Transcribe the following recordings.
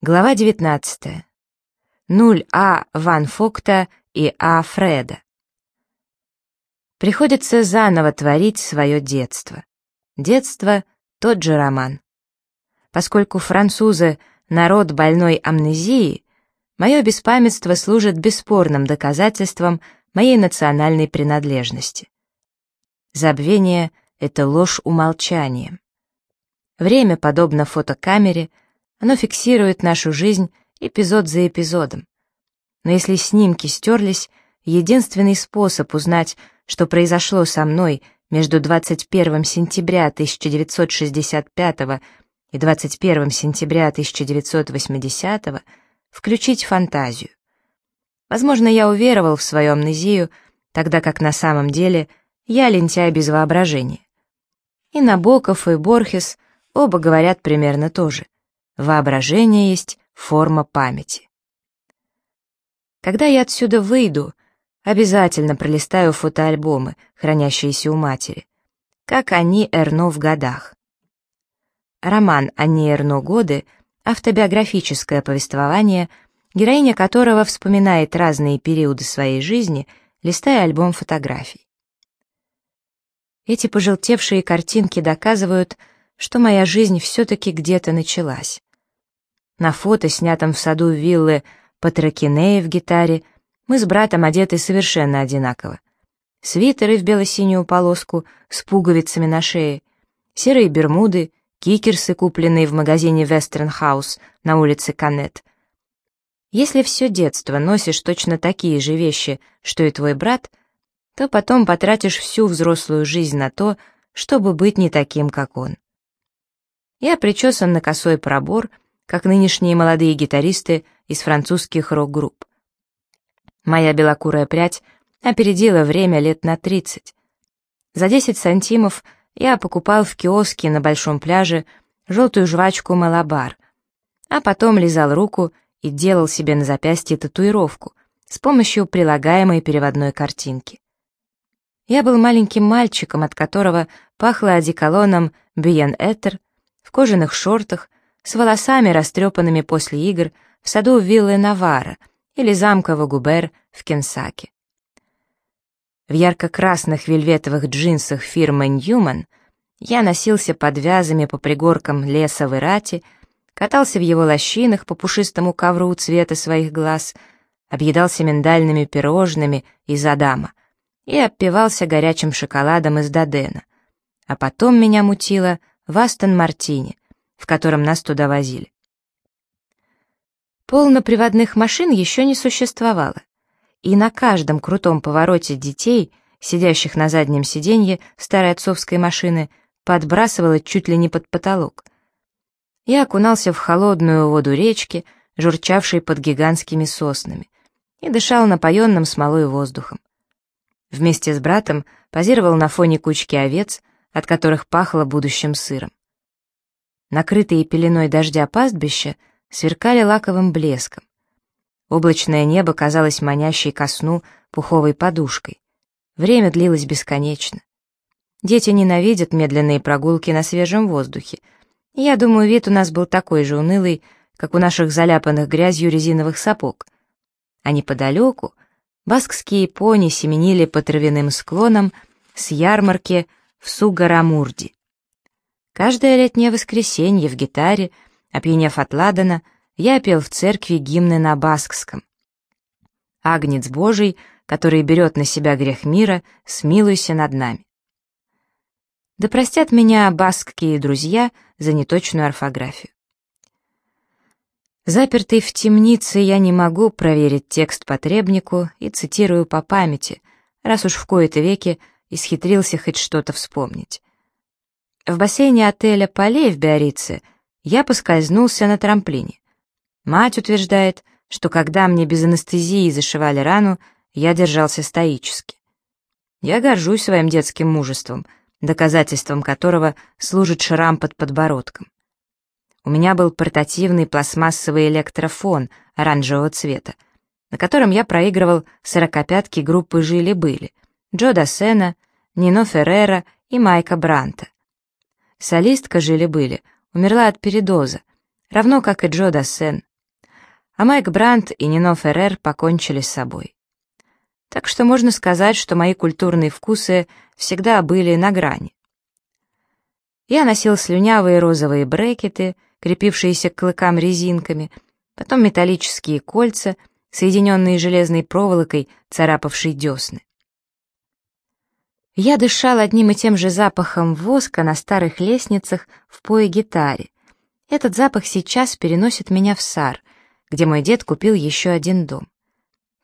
Глава 19. Нуль А. Ван Фокта и А. Фреда. Приходится заново творить свое детство. Детство — тот же роман. Поскольку французы — народ больной амнезией, мое беспамятство служит бесспорным доказательством моей национальной принадлежности. Забвение — это ложь умолчанием. Время, подобно фотокамере — оно фиксирует нашу жизнь эпизод за эпизодом. Но если снимки стерлись, единственный способ узнать, что произошло со мной между 21 сентября 1965 и 21 сентября 1980 включить фантазию. Возможно, я уверовал в свою амнезию, тогда как на самом деле я лентяй без воображения. И Набоков, и Борхес оба говорят примерно то же — Воображение есть форма памяти. Когда я отсюда выйду, обязательно пролистаю фотоальбомы, хранящиеся у матери. Как они Эрно в годах. Роман «Они Эрно годы» — автобиографическое повествование, героиня которого вспоминает разные периоды своей жизни, листая альбом фотографий. Эти пожелтевшие картинки доказывают, что моя жизнь все-таки где-то началась. На фото, снятом в саду виллы Патрокинея в гитаре, мы с братом одеты совершенно одинаково. Свитеры в бело-синюю полоску с пуговицами на шее, серые бермуды, кикерсы, купленные в магазине Вестерн Хаус на улице Канет. Если все детство носишь точно такие же вещи, что и твой брат, то потом потратишь всю взрослую жизнь на то, чтобы быть не таким, как он. Я причесан на косой пробор — как нынешние молодые гитаристы из французских рок-групп. Моя белокурая прядь опередила время лет на 30. За 10 сантимов я покупал в киоске на большом пляже желтую жвачку «Малабар», а потом лизал руку и делал себе на запястье татуировку с помощью прилагаемой переводной картинки. Я был маленьким мальчиком, от которого пахло одеколоном «Биен Этер», в кожаных шортах, с волосами, растрепанными после игр, в саду виллы Навара или замка Вагубер в Кенсаке. В ярко-красных вельветовых джинсах фирмы Ньюман я носился под вязами по пригоркам леса в Ирате, катался в его лощинах по пушистому ковру цвета своих глаз, объедался миндальными пирожными из Адама и опивался горячим шоколадом из Дадена. А потом меня мутило в Астон-Мартине, в котором нас туда возили. Полноприводных машин еще не существовало, и на каждом крутом повороте детей, сидящих на заднем сиденье старой отцовской машины, подбрасывало чуть ли не под потолок. Я окунался в холодную воду речки, журчавшей под гигантскими соснами, и дышал напоенным смолой воздухом. Вместе с братом позировал на фоне кучки овец, от которых пахло будущим сыром. Накрытые пеленой дождя пастбища сверкали лаковым блеском. Облачное небо казалось манящей ко сну пуховой подушкой. Время длилось бесконечно. Дети ненавидят медленные прогулки на свежем воздухе. я думаю, вид у нас был такой же унылый, как у наших заляпанных грязью резиновых сапог. А неподалеку баскские пони семенили по травяным склонам с ярмарки в Сугарамурди. Каждое летнее воскресенье в гитаре, опьянев от ладана, я пел в церкви гимны на баскском. «Агнец Божий, который берет на себя грех мира, смилуйся над нами». Да простят меня баскские друзья за неточную орфографию. Запертый в темнице, я не могу проверить текст по требнику и цитирую по памяти, раз уж в кои-то веки исхитрился хоть что-то вспомнить. В бассейне отеля «Полей» в Биорице я поскользнулся на трамплине. Мать утверждает, что когда мне без анестезии зашивали рану, я держался стоически. Я горжусь своим детским мужеством, доказательством которого служит шрам под подбородком. У меня был портативный пластмассовый электрофон оранжевого цвета, на котором я проигрывал сорокопятки группы «Жили-были» Джо Дассена, Нино Феррера и Майка Бранта. Солистка жили-были, умерла от передоза, равно как и Джо Дассен. а Майк Брандт и Нино Феррер покончили с собой. Так что можно сказать, что мои культурные вкусы всегда были на грани. Я носил слюнявые розовые брекеты, крепившиеся к клыкам резинками, потом металлические кольца, соединенные железной проволокой, царапавшей десны. Я дышал одним и тем же запахом воска на старых лестницах в пое-гитаре. Этот запах сейчас переносит меня в Сар, где мой дед купил еще один дом.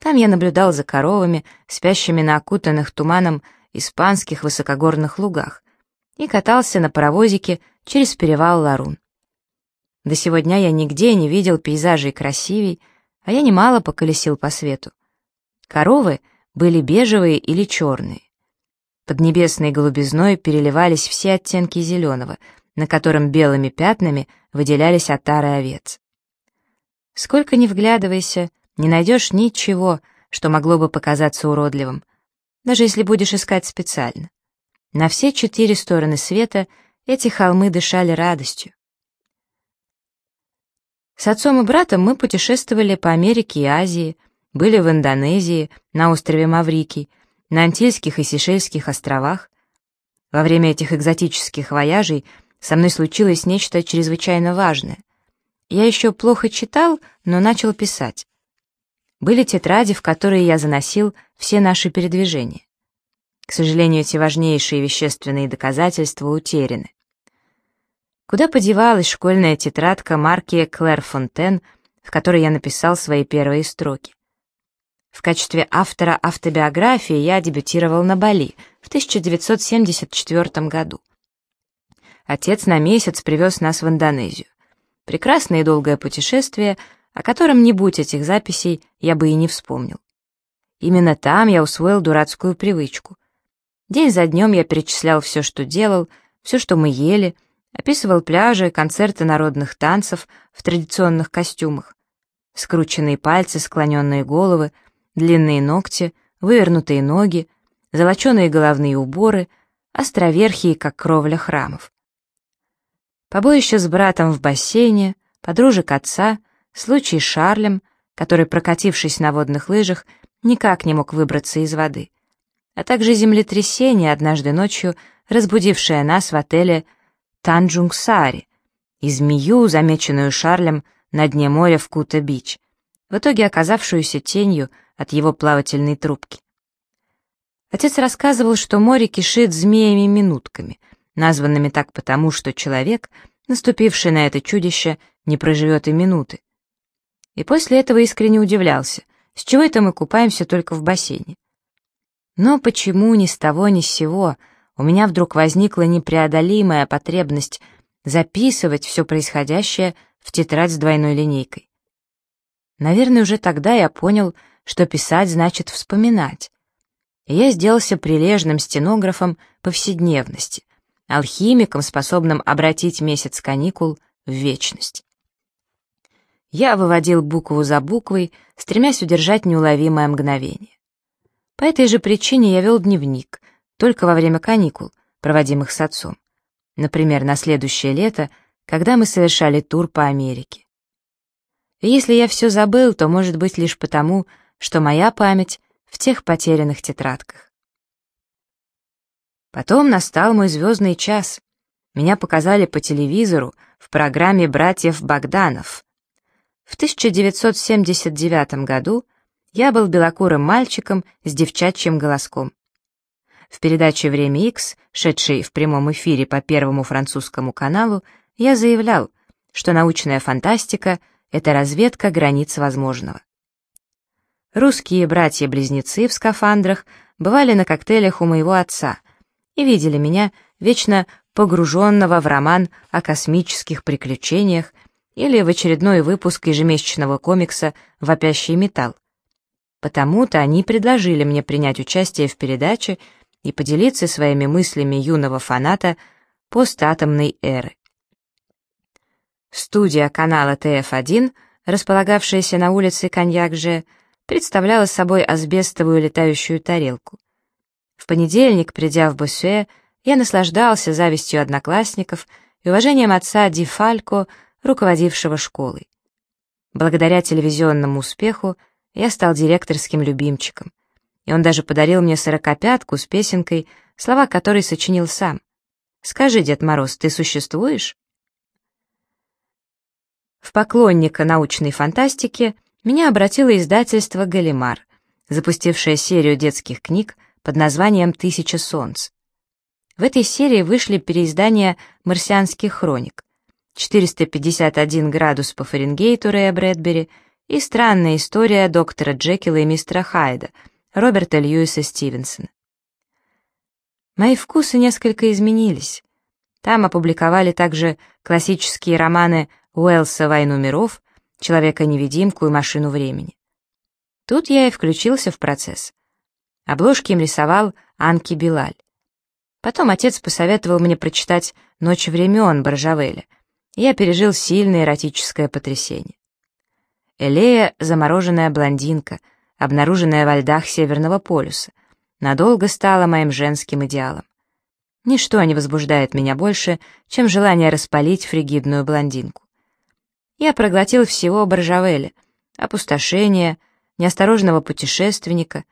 Там я наблюдал за коровами, спящими на окутанных туманом испанских высокогорных лугах, и катался на паровозике через перевал Ларун. До сегодня я нигде не видел пейзажей красивей, а я немало поколесил по свету. Коровы были бежевые или черные. Под небесной голубизной переливались все оттенки зеленого, на котором белыми пятнами выделялись отары овец. Сколько ни вглядывайся, не найдешь ничего, что могло бы показаться уродливым, даже если будешь искать специально. На все четыре стороны света эти холмы дышали радостью. С отцом и братом мы путешествовали по Америке и Азии, были в Индонезии, на острове Маврикий, на Антильских и Сейшельских островах. Во время этих экзотических вояжей со мной случилось нечто чрезвычайно важное. Я еще плохо читал, но начал писать. Были тетради, в которые я заносил все наши передвижения. К сожалению, эти важнейшие вещественные доказательства утеряны. Куда подевалась школьная тетрадка марки Клэр Фонтен, в которой я написал свои первые строки? В качестве автора автобиографии я дебютировал на Бали в 1974 году. Отец на месяц привез нас в Индонезию. Прекрасное и долгое путешествие, о котором не будь этих записей, я бы и не вспомнил. Именно там я усвоил дурацкую привычку. День за днем я перечислял все, что делал, все, что мы ели, описывал пляжи, концерты народных танцев в традиционных костюмах. Скрученные пальцы, склоненные головы — длинные ногти, вывернутые ноги, золоченые головные уборы, островерхие, как кровля храмов. Побоище с братом в бассейне, подружек отца, случай с Шарлем, который, прокатившись на водных лыжах, никак не мог выбраться из воды, а также землетрясение однажды ночью, разбудившее нас в отеле Танджунгсари, и змею, замеченную Шарлем на дне моря в Кута-Бич, в итоге оказавшуюся тенью от его плавательной трубки. Отец рассказывал, что море кишит змеями-минутками, названными так потому, что человек, наступивший на это чудище, не проживет и минуты. И после этого искренне удивлялся, с чего это мы купаемся только в бассейне. Но почему ни с того ни с сего у меня вдруг возникла непреодолимая потребность записывать все происходящее в тетрадь с двойной линейкой? Наверное, уже тогда я понял, что писать значит вспоминать. И я сделался прилежным стенографом повседневности, алхимиком, способным обратить месяц каникул в вечность. Я выводил букву за буквой, стремясь удержать неуловимое мгновение. По этой же причине я вел дневник, только во время каникул, проводимых с отцом. Например, на следующее лето, когда мы совершали тур по Америке. И если я все забыл, то, может быть, лишь потому, что моя память в тех потерянных тетрадках. Потом настал мой звездный час. Меня показали по телевизору в программе «Братьев Богданов». В 1979 году я был белокурым мальчиком с девчачьим голоском. В передаче «Время X, шедшей в прямом эфире по Первому французскому каналу, я заявлял, что научная фантастика — это разведка границ возможного. Русские братья-близнецы в скафандрах бывали на коктейлях у моего отца и видели меня, вечно погруженного в роман о космических приключениях или в очередной выпуск ежемесячного комикса «Вопящий металл». Потому-то они предложили мне принять участие в передаче и поделиться своими мыслями юного фаната постатомной эры. Студия канала ТФ-1, располагавшаяся на улице Коньяк-Же, представляла собой асбестовую летающую тарелку. В понедельник, придя в Боссуэ, я наслаждался завистью одноклассников и уважением отца Ди Фалько, руководившего школой. Благодаря телевизионному успеху я стал директорским любимчиком, и он даже подарил мне сорокопятку с песенкой, слова которой сочинил сам. «Скажи, Дед Мороз, ты существуешь?» В поклонника научной фантастики меня обратило издательство «Галимар», запустившее серию детских книг под названием «Тысяча солнц». В этой серии вышли переиздания «Марсианских хроник», 451 градус по Фаренгейту Рэя Брэдбери и странная история доктора Джекила и мистера Хайда Роберта Льюиса Стивенсона. Мои вкусы несколько изменились. Там опубликовали также классические романы Уэллса «Войну миров», «Человека-невидимку» и «Машину времени». Тут я и включился в процесс. Обложки им рисовал Анки Билаль. Потом отец посоветовал мне прочитать «Ночь времен» Баржавеля. Я пережил сильное эротическое потрясение. Элея — замороженная блондинка, обнаруженная во льдах Северного полюса, надолго стала моим женским идеалом. Ничто не возбуждает меня больше, чем желание распалить фригидную блондинку. Я проглотил всего Боржавеля, опустошение, неосторожного путешественника,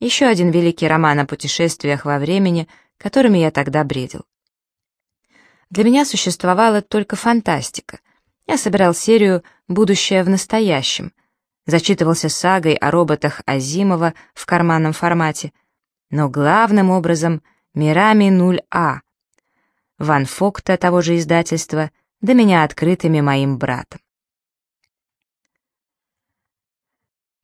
еще один великий роман о путешествиях во времени, которыми я тогда бредил. Для меня существовала только фантастика. Я собирал серию «Будущее в настоящем», зачитывался сагой о роботах Азимова в карманном формате, но главным образом мирами 0А. Ван Фокта того же издательства, до меня открытыми моим братом.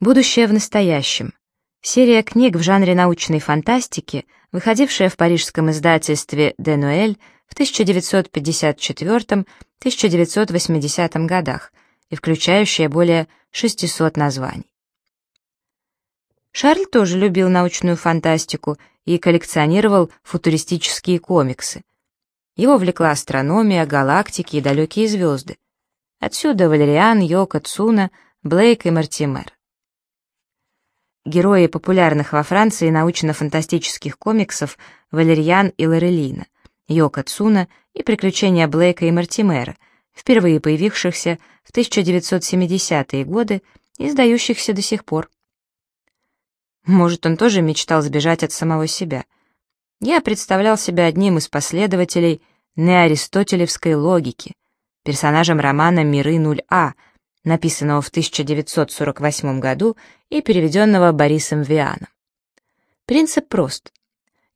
Будущее в настоящем. Серия книг в жанре научной фантастики, выходившая в парижском издательстве «Денуэль» в 1954-1980 годах и включающая более 600 названий. Шарль тоже любил научную фантастику и коллекционировал футуристические комиксы. Его влекла астрономия, галактики и далекие звезды. Отсюда Валериан, Йока, Цуна, Блейк и Мартимер герои популярных во Франции научно-фантастических комиксов Валерьян и Лорелина, Йока Цуна и приключения Блейка и Мартимера, впервые появившихся в 1970-е годы и издающихся до сих пор. Может, он тоже мечтал сбежать от самого себя. Я представлял себя одним из последователей неаристотелевской логики, персонажем романа «Миры 0А», написанного в 1948 году и переведенного Борисом Вианом. Принцип прост.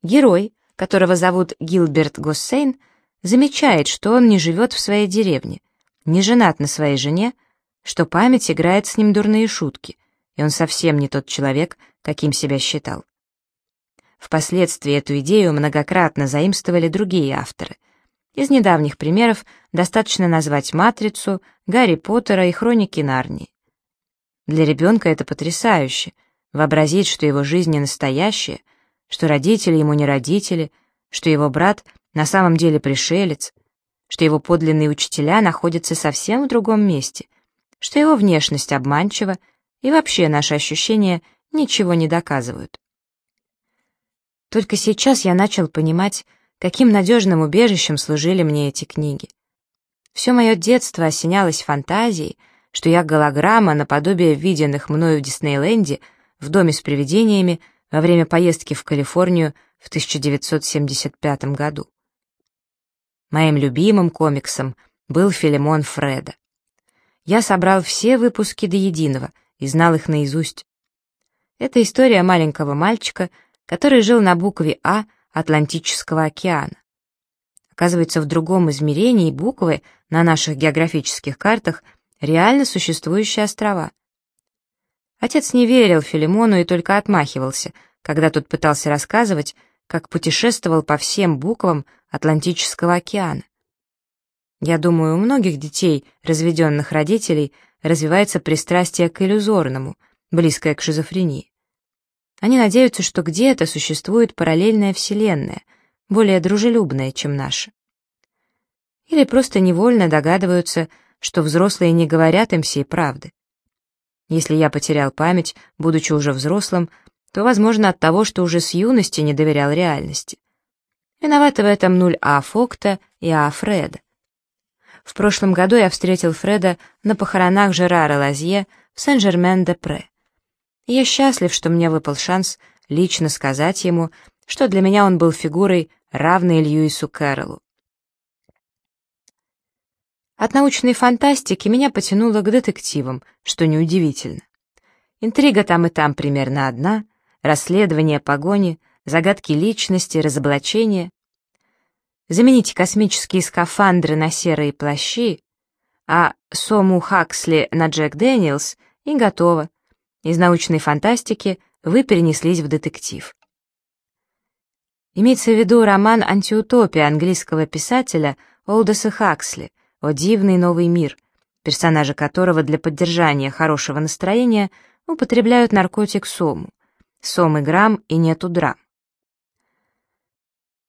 Герой, которого зовут Гилберт Госсейн, замечает, что он не живет в своей деревне, не женат на своей жене, что память играет с ним дурные шутки, и он совсем не тот человек, каким себя считал. Впоследствии эту идею многократно заимствовали другие авторы — из недавних примеров достаточно назвать «Матрицу», «Гарри Поттера» и «Хроники Нарнии». Для ребенка это потрясающе — вообразить, что его жизнь не настоящая, что родители ему не родители, что его брат на самом деле пришелец, что его подлинные учителя находятся совсем в другом месте, что его внешность обманчива, и вообще наши ощущения ничего не доказывают. Только сейчас я начал понимать, каким надежным убежищем служили мне эти книги. Все мое детство осенялось фантазией, что я голограмма наподобие виденных мною в Диснейленде в доме с привидениями во время поездки в Калифорнию в 1975 году. Моим любимым комиксом был Филимон Фреда. Я собрал все выпуски до единого и знал их наизусть. Это история маленького мальчика, который жил на букве «А» Атлантического океана. Оказывается, в другом измерении буквы на наших географических картах реально существующие острова. Отец не верил Филимону и только отмахивался, когда тот пытался рассказывать, как путешествовал по всем буквам Атлантического океана. Я думаю, у многих детей, разведенных родителей, развивается пристрастие к иллюзорному, близкое к шизофрении. Они надеются, что где-то существует параллельная вселенная, более дружелюбная, чем наша. Или просто невольно догадываются, что взрослые не говорят им всей правды. Если я потерял память, будучи уже взрослым, то, возможно, от того, что уже с юности не доверял реальности. Виноваты в этом нуль А. Фокта и А. Фреда. В прошлом году я встретил Фреда на похоронах Жерара Лазье в Сен-Жермен-де-Пре. Я счастлив, что мне выпал шанс лично сказать ему, что для меня он был фигурой, равной Льюису Кэрроллу. От научной фантастики меня потянуло к детективам, что неудивительно. Интрига там и там примерно одна, расследование погони, загадки личности, разоблачения. Замените космические скафандры на серые плащи, а Сому Хаксли на Джек Дэниелс и готово. Из научной фантастики вы перенеслись в детектив. Имеется в виду роман «Антиутопия» английского писателя Олдоса Хаксли «О дивный новый мир», персонажи которого для поддержания хорошего настроения употребляют наркотик сому. Сом и грамм и нету драм.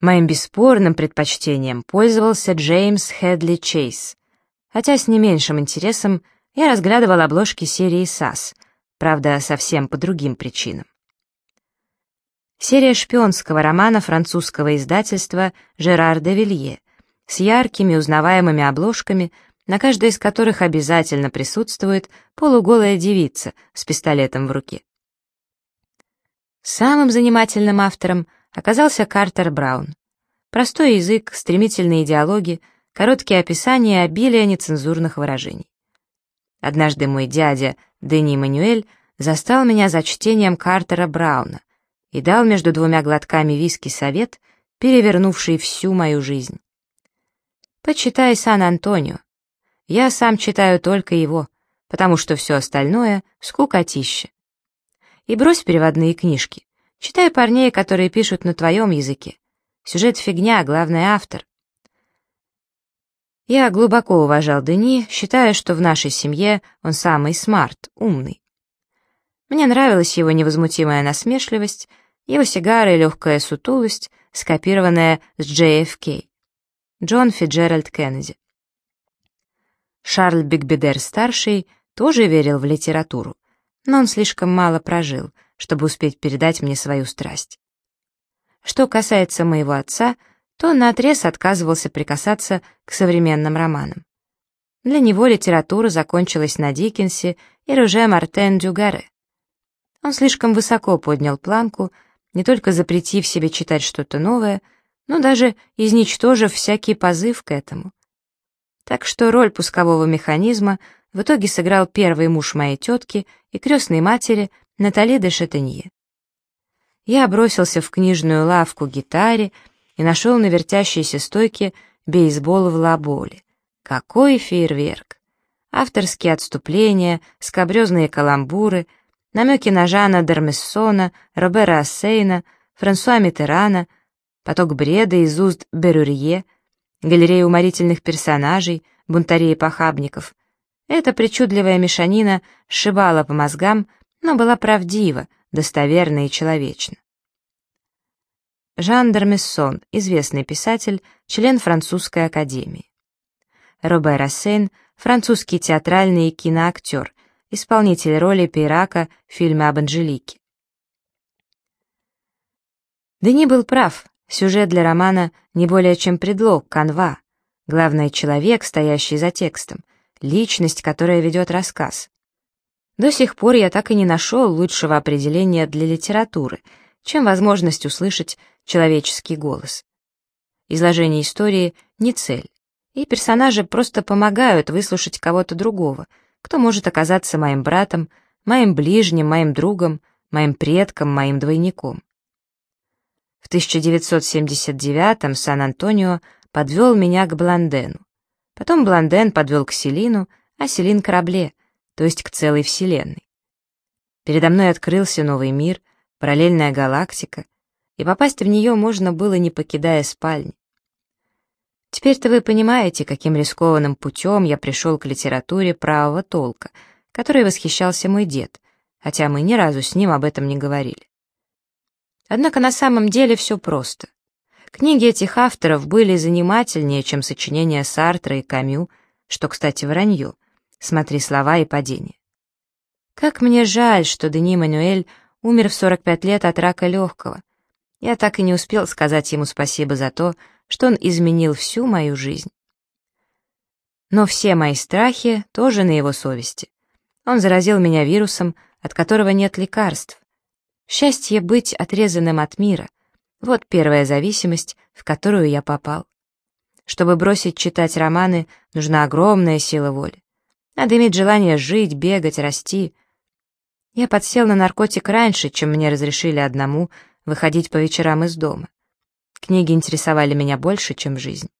Моим бесспорным предпочтением пользовался Джеймс Хедли Чейз, хотя с не меньшим интересом я разглядывал обложки серии САС, правда, совсем по другим причинам. Серия шпионского романа французского издательства Жерар де Вилье с яркими узнаваемыми обложками, на каждой из которых обязательно присутствует полуголая девица с пистолетом в руке. Самым занимательным автором оказался Картер Браун. Простой язык, стремительные диалоги, короткие описания и обилие нецензурных выражений. Однажды мой дядя, Дени Мануэль, застал меня за чтением Картера Брауна и дал между двумя глотками виски совет, перевернувший всю мою жизнь. Почитай Сан-Антонио. Я сам читаю только его, потому что все остальное — скукотище. И брось переводные книжки. Читай парней, которые пишут на твоем языке. Сюжет фигня, главный автор. Я глубоко уважал Дени, считая, что в нашей семье он самый смарт, умный. Мне нравилась его невозмутимая насмешливость, его сигары и легкая сутулость, скопированная с JFK. Джон Фиджеральд Кеннеди. Шарль Бигбедер-старший тоже верил в литературу, но он слишком мало прожил, чтобы успеть передать мне свою страсть. Что касается моего отца, то он наотрез отказывался прикасаться к современным романам. Для него литература закончилась на Диккенсе и Роже Мартен Дюгаре. Он слишком высоко поднял планку, не только запретив себе читать что-то новое, но даже изничтожив всякий позыв к этому. Так что роль пускового механизма в итоге сыграл первый муж моей тетки и крестной матери Натали де Шатенье. Я бросился в книжную лавку гитаре и нашел на вертящейся стойке бейсбол в лаболе. Какой фейерверк! Авторские отступления, скобрезные каламбуры, намеки на Жана Дермессона, Робера Ассейна, Франсуа Митерана, поток бреда из уст Берурье, галерея уморительных персонажей, бунтарей и похабников. Эта причудливая мешанина сшибала по мозгам, но была правдива, достоверна и человечна. Жан Дермессон, известный писатель, член французской академии. Робер Рассейн, французский театральный и киноактер, исполнитель роли Пейрака в фильме об Анжелике. Дени был прав, сюжет для романа не более чем предлог, канва. Главный человек, стоящий за текстом, личность, которая ведет рассказ. До сих пор я так и не нашел лучшего определения для литературы, чем возможность услышать человеческий голос. Изложение истории не цель, и персонажи просто помогают выслушать кого-то другого, кто может оказаться моим братом, моим ближним, моим другом, моим предком, моим двойником. В 1979-м Сан-Антонио подвел меня к Бландену. Потом Бланден подвел к Селину, а Селин к Рабле, то есть к целой Вселенной. Передо мной открылся новый мир, параллельная галактика, и попасть в нее можно было, не покидая спальни. Теперь-то вы понимаете, каким рискованным путем я пришел к литературе правого толка, которой восхищался мой дед, хотя мы ни разу с ним об этом не говорили. Однако на самом деле все просто. Книги этих авторов были занимательнее, чем сочинения Сартра и Камю, что, кстати, вранье. Смотри слова и падение. Как мне жаль, что Дени Мануэль умер в 45 лет от рака легкого. Я так и не успел сказать ему спасибо за то, что он изменил всю мою жизнь. Но все мои страхи тоже на его совести. Он заразил меня вирусом, от которого нет лекарств. Счастье быть отрезанным от мира — вот первая зависимость, в которую я попал. Чтобы бросить читать романы, нужна огромная сила воли. Надо иметь желание жить, бегать, расти. Я подсел на наркотик раньше, чем мне разрешили одному выходить по вечерам из дома. Книги интересовали меня больше, чем жизнь.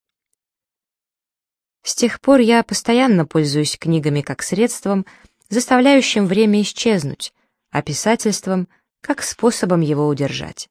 С тех пор я постоянно пользуюсь книгами как средством, заставляющим время исчезнуть, а писательством — как способом его удержать.